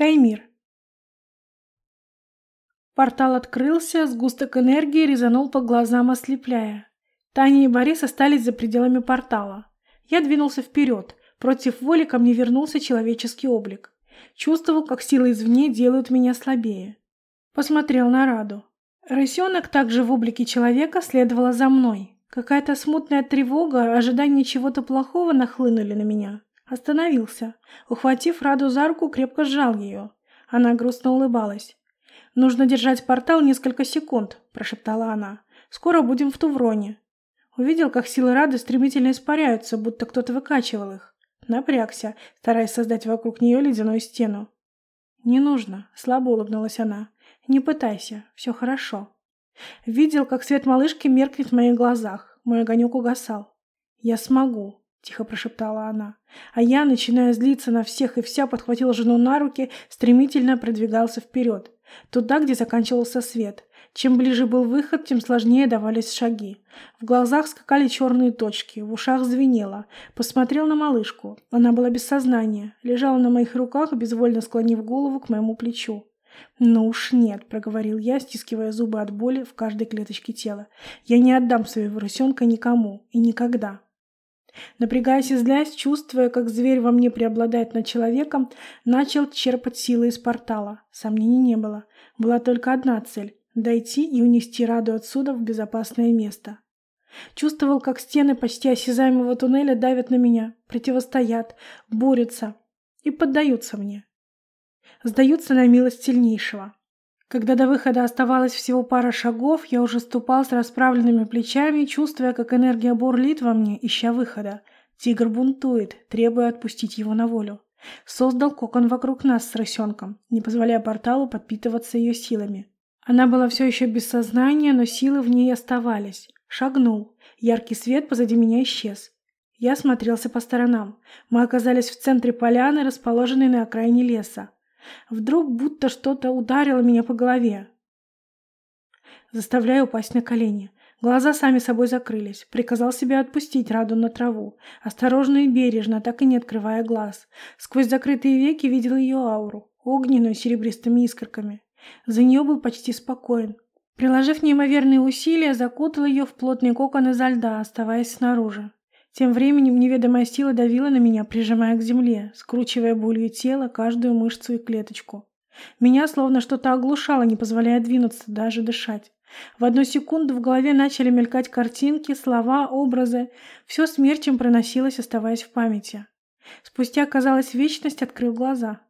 Таймир. Портал открылся, сгусток энергии резанул по глазам, ослепляя. Таня и Борис остались за пределами портала. Я двинулся вперед. Против воли ко мне вернулся человеческий облик. Чувствовал, как силы извне делают меня слабее. Посмотрел на Раду. Рысенок также в облике человека следовала за мной. Какая-то смутная тревога, ожидание чего-то плохого нахлынули на меня. Остановился. Ухватив Раду за руку, крепко сжал ее. Она грустно улыбалась. «Нужно держать портал несколько секунд», – прошептала она. «Скоро будем в Тувроне». Увидел, как силы Рады стремительно испаряются, будто кто-то выкачивал их. Напрягся, стараясь создать вокруг нее ледяную стену. «Не нужно», – слабо улыбнулась она. «Не пытайся, все хорошо». Видел, как свет малышки меркнет в моих глазах. Мой огонек угасал. «Я смогу», — тихо прошептала она. А я, начиная злиться на всех и вся, подхватил жену на руки, стремительно продвигался вперед. Туда, где заканчивался свет. Чем ближе был выход, тем сложнее давались шаги. В глазах скакали черные точки, в ушах звенело. Посмотрел на малышку. Она была без сознания, лежала на моих руках, безвольно склонив голову к моему плечу. «Ну уж нет», — проговорил я, стискивая зубы от боли в каждой клеточке тела. «Я не отдам своего рысенка никому и никогда». Напрягаясь и злясь, чувствуя, как зверь во мне преобладает над человеком, начал черпать силы из портала. Сомнений не было. Была только одна цель — дойти и унести Раду отсюда в безопасное место. Чувствовал, как стены почти осязаемого туннеля давят на меня, противостоят, борются и поддаются мне. Сдаются на милость сильнейшего. Когда до выхода оставалось всего пара шагов, я уже ступал с расправленными плечами, чувствуя, как энергия бурлит во мне, ища выхода. Тигр бунтует, требуя отпустить его на волю. Создал кокон вокруг нас с рысенком, не позволяя порталу подпитываться ее силами. Она была все еще без сознания, но силы в ней оставались. Шагнул. Яркий свет позади меня исчез. Я смотрелся по сторонам. Мы оказались в центре поляны, расположенной на окраине леса. Вдруг будто что-то ударило меня по голове. Заставляю упасть на колени. Глаза сами собой закрылись. Приказал себе отпустить Раду на траву. Осторожно и бережно, так и не открывая глаз. Сквозь закрытые веки видел ее ауру, огненную серебристыми искорками. За нее был почти спокоен. Приложив неимоверные усилия, закутал ее в плотный кокон изо льда, оставаясь снаружи. Тем временем неведомая сила давила на меня, прижимая к земле, скручивая болью тело, каждую мышцу и клеточку. Меня словно что-то оглушало, не позволяя двинуться, даже дышать. В одну секунду в голове начали мелькать картинки, слова, образы. Все смерчем проносилось, оставаясь в памяти. Спустя, казалось, вечность открыл глаза.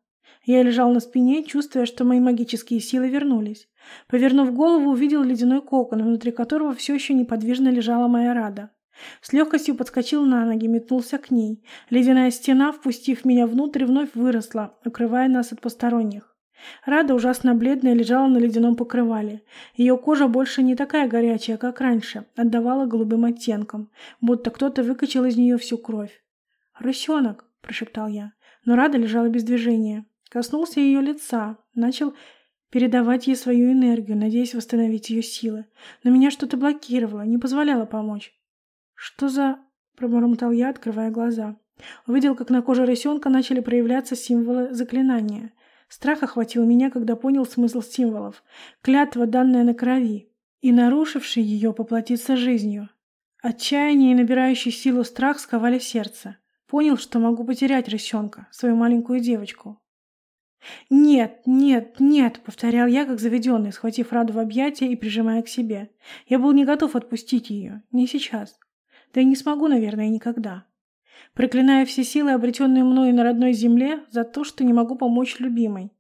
Я лежал на спине, чувствуя, что мои магические силы вернулись. Повернув голову, увидел ледяной кокон, внутри которого все еще неподвижно лежала моя Рада. С легкостью подскочил на ноги, метнулся к ней. Ледяная стена, впустив меня внутрь, вновь выросла, укрывая нас от посторонних. Рада, ужасно бледная, лежала на ледяном покрывале. Ее кожа больше не такая горячая, как раньше, отдавала голубым оттенком, будто кто-то выкачал из нее всю кровь. «Рысенок!» – прошептал я. Но Рада лежала без движения. Коснулся ее лица, начал передавать ей свою энергию, надеясь восстановить ее силы. Но меня что-то блокировало, не позволяло помочь. «Что за...» — пробормотал я, открывая глаза. Увидел, как на коже рысенка начали проявляться символы заклинания. Страх охватил меня, когда понял смысл символов. Клятва, данная на крови, и нарушивший ее поплатиться жизнью. Отчаяние и набирающий силу страх сковали сердце. Понял, что могу потерять рысенка, свою маленькую девочку. «Нет, нет, нет!» — повторял я, как заведенный, схватив Раду в объятия и прижимая к себе. Я был не готов отпустить ее. Не сейчас. Да и не смогу, наверное, никогда. Проклиная все силы, обретенные мною на родной земле, за то, что не могу помочь любимой.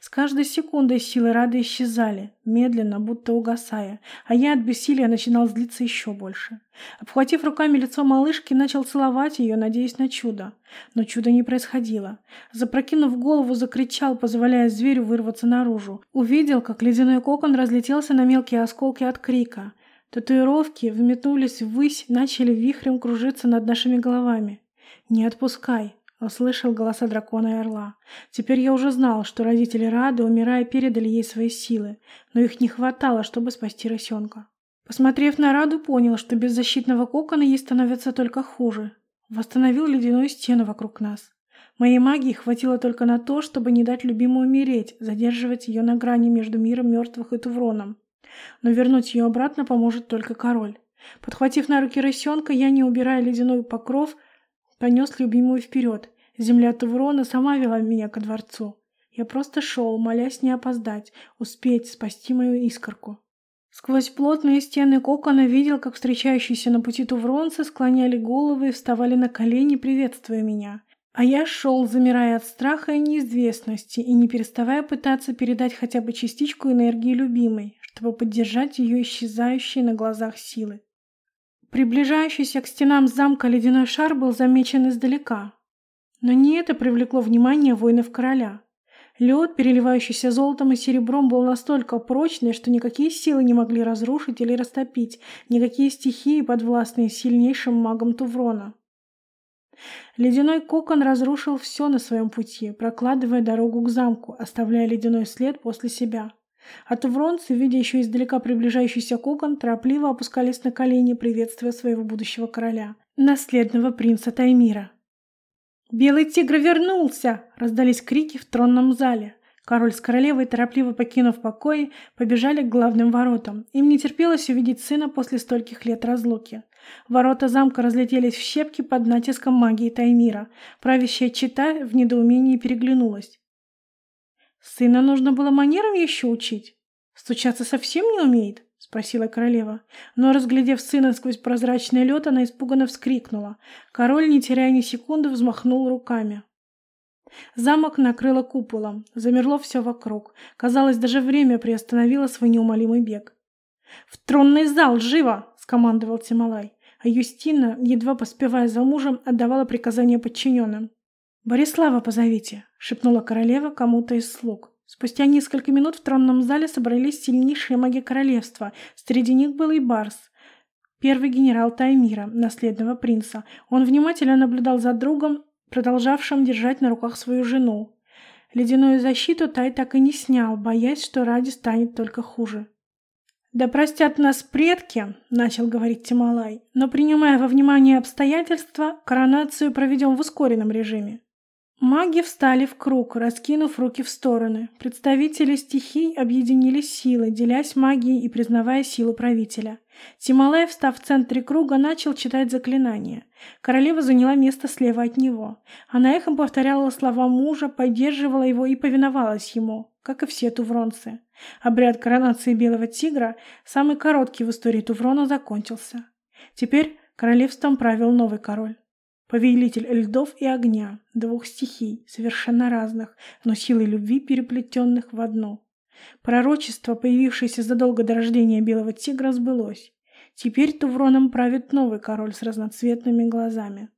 С каждой секундой силы Рады исчезали, медленно, будто угасая, а я от бессилия начинал злиться еще больше. Обхватив руками лицо малышки, начал целовать ее, надеясь на чудо. Но чуда не происходило. Запрокинув голову, закричал, позволяя зверю вырваться наружу. Увидел, как ледяной кокон разлетелся на мелкие осколки от крика. Татуировки вметнулись ввысь, начали вихрем кружиться над нашими головами. «Не отпускай!» — услышал голоса дракона и орла. Теперь я уже знал, что родители Рады, умирая, передали ей свои силы, но их не хватало, чтобы спасти росенка. Посмотрев на Раду, понял, что без защитного кокона ей становится только хуже. Восстановил ледяную стену вокруг нас. Моей магии хватило только на то, чтобы не дать любимой умереть, задерживать ее на грани между миром мертвых и Тувроном. Но вернуть ее обратно поможет только король. Подхватив на руки рысенка, я, не убирая ледяной покров, понес любимую вперед. Земля Туврона сама вела меня ко дворцу. Я просто шел, молясь не опоздать, успеть спасти мою искорку. Сквозь плотные стены кокона видел, как встречающиеся на пути тувронцы склоняли головы и вставали на колени, приветствуя меня. А я шел, замирая от страха и неизвестности, и не переставая пытаться передать хотя бы частичку энергии любимой, чтобы поддержать ее исчезающие на глазах силы. Приближающийся к стенам замка ледяной шар был замечен издалека. Но не это привлекло внимание воинов короля. Лед, переливающийся золотом и серебром, был настолько прочный, что никакие силы не могли разрушить или растопить, никакие стихии, подвластные сильнейшим магам Туврона. Ледяной кокон разрушил все на своем пути, прокладывая дорогу к замку, оставляя ледяной след после себя. А тувронцы, видя еще издалека приближающийся кокон, торопливо опускались на колени, приветствуя своего будущего короля, наследного принца Таймира. «Белый тигр вернулся!» — раздались крики в тронном зале. Король с королевой, торопливо покинув покои, побежали к главным воротам. Им не терпелось увидеть сына после стольких лет разлуки. Ворота замка разлетелись в щепки под натиском магии Таймира. Правящая чита в недоумении переглянулась. «Сына нужно было манерам еще учить? Стучаться совсем не умеет?» — спросила королева. Но, разглядев сына сквозь прозрачный лед, она испуганно вскрикнула. Король, не теряя ни секунды, взмахнул руками. Замок накрыло куполом, замерло все вокруг. Казалось, даже время приостановило свой неумолимый бег. «В тронный зал, живо!» — скомандовал Тималай. А Юстина, едва поспевая за мужем, отдавала приказания подчиненным. «Борислава позовите!» — шепнула королева кому-то из слуг. Спустя несколько минут в тронном зале собрались сильнейшие маги королевства. Среди них был и Барс, первый генерал Таймира, наследного принца. Он внимательно наблюдал за другом, продолжавшим держать на руках свою жену. Ледяную защиту Тай так и не снял, боясь, что ради станет только хуже. «Да простят нас предки», — начал говорить Тималай, «но принимая во внимание обстоятельства, коронацию проведем в ускоренном режиме. Маги встали в круг, раскинув руки в стороны. Представители стихий объединили силы, делясь магией и признавая силу правителя. Тималай, встав в центре круга, начал читать заклинание. Королева заняла место слева от него. Она эхом повторяла слова мужа, поддерживала его и повиновалась ему, как и все тувронцы. Обряд коронации белого тигра, самый короткий в истории Туврона, закончился. Теперь королевством правил новый король. Повелитель льдов и огня, двух стихий, совершенно разных, но силой любви переплетенных в одну. Пророчество, появившееся задолго до рождения белого тигра, сбылось. Теперь Тувроном правит новый король с разноцветными глазами.